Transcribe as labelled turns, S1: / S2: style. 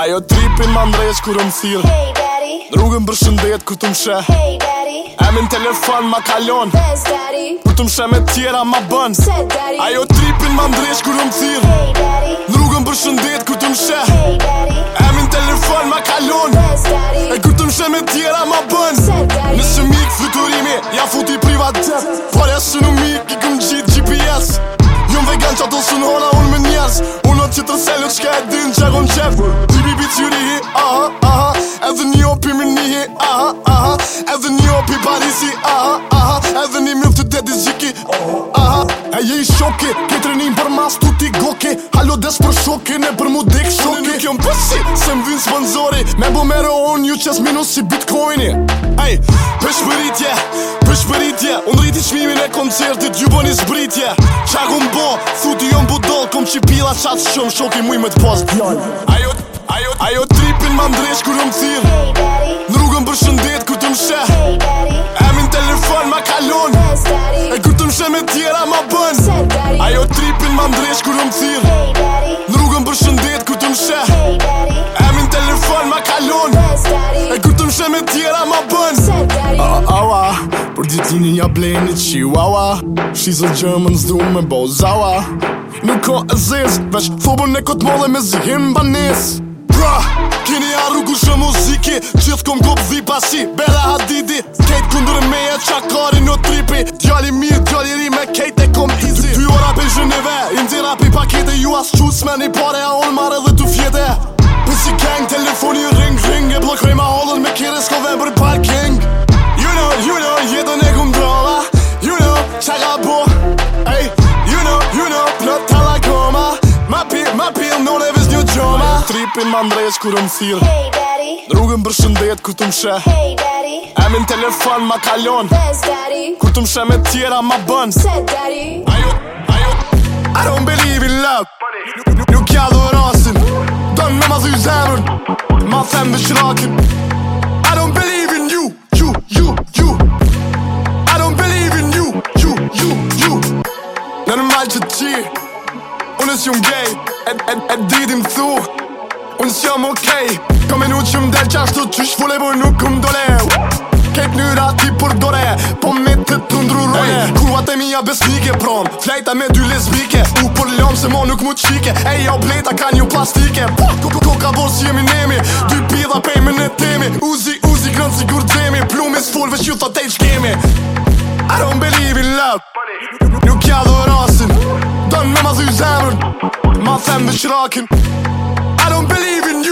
S1: Ajo tripin ma ndrejës kur më thirë Hey daddy Rrugën për shëndet kur të më shë Hey daddy Emin telefon ma kalon Yes daddy Kur të më shë me tjera ma bën Said daddy Ajo tripin ma ndrejës kur më thirë Hey daddy Rrugën për shëndet kur të më shë Hey daddy Emin telefon ma kalon Yes daddy E kur të më shë me tjera ma bën Said daddy Nësë mik fyturimi ja futi privat tëp Por e së në mik i këm gjitë GPS Jum vegan që ato së hona unë me njerës Unë o që të selu që ka e din që e gëm qefë bi qyri hi Aha, aha, aha Edhe një o pimi një hi ah, Aha, aha Edhe një o pi parisi Aha, aha ah. Edhe një milf të dedis gjiki Aha, oh, aha ah. E je i shoki Ketre një për mas të ti goki Halo des për shoki Ne për mu dek shoki Në në kjo më pësi Se më vinë së vëndzori bu me ro on ju qes minus si bitcoini Ej, për shpëritje Për shpëritje Unë rriti qmimin e koncertit Ju bon Shumë shumë shumë shumë shumë shumë shumë shumë shumë shumë shumë shumë shumë shumë shumë shumë shumë Ajo, tripin ma ndresh kur më thirë Në rrugën për shëndet kur të më shë në telefon ma kalon E kur të më shë me tjera ma bën Ajo tripin ma ndresh kur më thirë Në rrugën për shëndet kur të më shë në telefon ma kalon E kur të më shë me tjera ma bën Awa, Për ditin një blenit qiwawa She's a German, zdu me bozawa Nuk ka e zezë, veç fobën e këtë mollë me zihim banisë Pra, keni arru ku shë muziki Gjithë kom gopë dhi pasi Bela Hadidi Kejtë kundur me e qakari në tripi Djali mirë, djali ri me kejt e kom izi Ty ora për zhënive Indi rapi pakete ju asë qusme Një pare a Shpi ma ndrejës kur më thirë Hey daddy rrugën për shëndet kur të më shë Hey daddy Emin telefon ma kalon Best daddy Kur të më shë me tjera ma bën Said daddy Ajo, ajo I don't believe in love Nuk, nuk jallu do rasin Donë me ma zhuj zemën Ma them dhe shrakin I don't believe in you You, you, you I don't believe in you You, you, you Në në malë që të qirë Unës ju më gejë E, e, e, Unë s'jam okej okay. Ka menu që m'del qashtu që vole Po nuk këm dole Kejt njëra ti për dore Po me të të ndrurone hey. e mija besnike prom Flejta me dy lesbike U për lom se mo nuk mu qike Ej jo au blejta ka një plastike Ko ka bo si jemi nemi Dy pidha pejme në temi Uzi uzi grënë si gurë dhemi Plumis full që ju thot e qkemi I don't believe in love Nuk ja Nuk ja dhe rasin Sen I don't believe in you